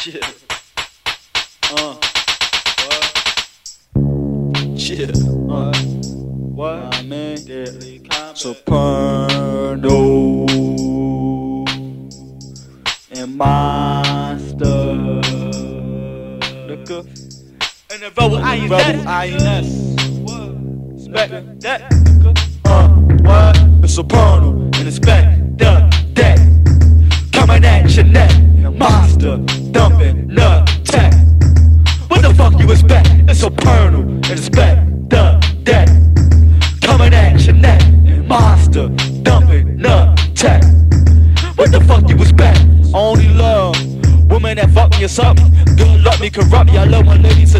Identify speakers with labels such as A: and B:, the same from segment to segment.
A: Chill. Uh. What? Chill. Uh. What? Nah, man. Deadly combat. Soprano. And monster. Nigga.
B: And the rebel INS.
A: Rebel INS.
B: Respect that.
A: Uh, what? The soprano and dumping, nut, tech. What the fuck you expect? It's soprano and inspect the deck. Coming at your neck. Monster, dumping, nut, tech. What the fuck you expect? Only love. woman that fuck me or something. Good luck me, corrupt me. I love my ladies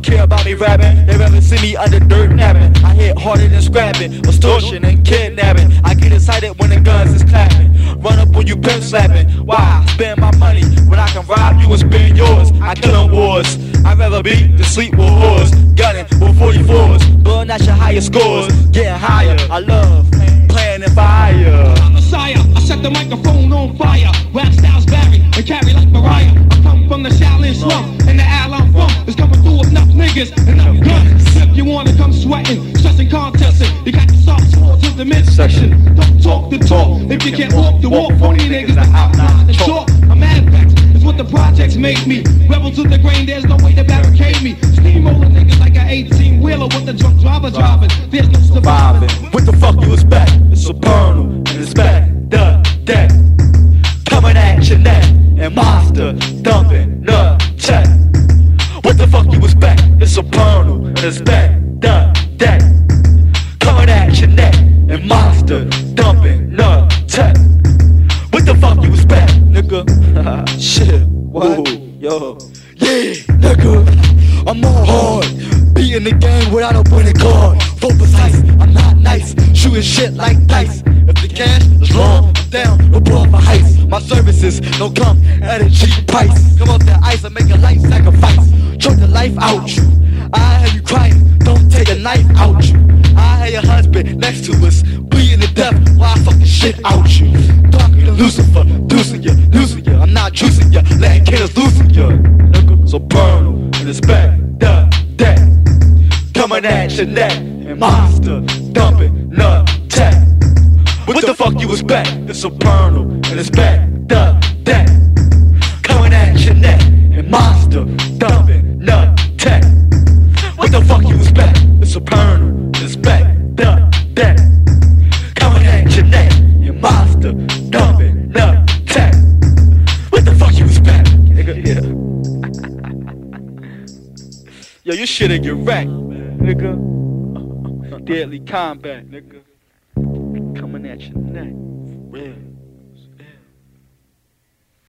A: don't care about me rapping. They rather see me under dirt napping. I hit harder than scrapping. Extortion and kidnapping. I get excited when the guns is clapping. Run up on you pimp slapping. Why spend my money when I can rob you and spend yours? I kill in wars. I'd rather be to sleep with whores. Gunning with 44s. Blowing out your higher scores. Getting higher. I love playing in fire.
C: Messiah. I set the microphone on fire. Rap styles vary and carry like Mariah. I come from the Shaolin slum, and the I'm from is coming through with enough niggas and enough guns. If you wanna come sweating, stressing, contesting, you got to stop to the midsection. Don't talk the talk if you can't walk the walk. Phony niggas that outline the chalk. I'm advanced. It's what the projects make me. Rebel to the grain, there's no way to barricade me. Steamroller niggas like an 18 wheeler with the drunk driver driving. There's no surviving.
A: What the fuck you expect? It's soprano and Inspectah Deck. Coming at your neck and monster dumping the check. What the fuck you? It's soprano and inspect the deck. Coming at your neck and monster dumping nut check. What the fuck you expect, nigga? Shit, what? Ooh, yo, yeah, nigga. I'm all hard, beating the game without a winning card. Full precise, I'm not nice, shooting shit like dice. If the cash is long, I'm down, no blow for heist. My services don't come at a cheap price. Come off that ice and make a life sacrifice. Choke the life out you. A knife out you. I have your husband next to us, bleeding to death while I fuck the shit out you. Talking to Lucifer, deucing ya, losing ya. I'm not juicing ya, letting killers losing ya. So burn and expect the deck. Coming at your neck, and monster dumping nut tech. What the fuck you expect? It's soprano and expect the Yo, you should've get wrecked, nigga. Deadly combat, nigga. Coming at your neck. Real.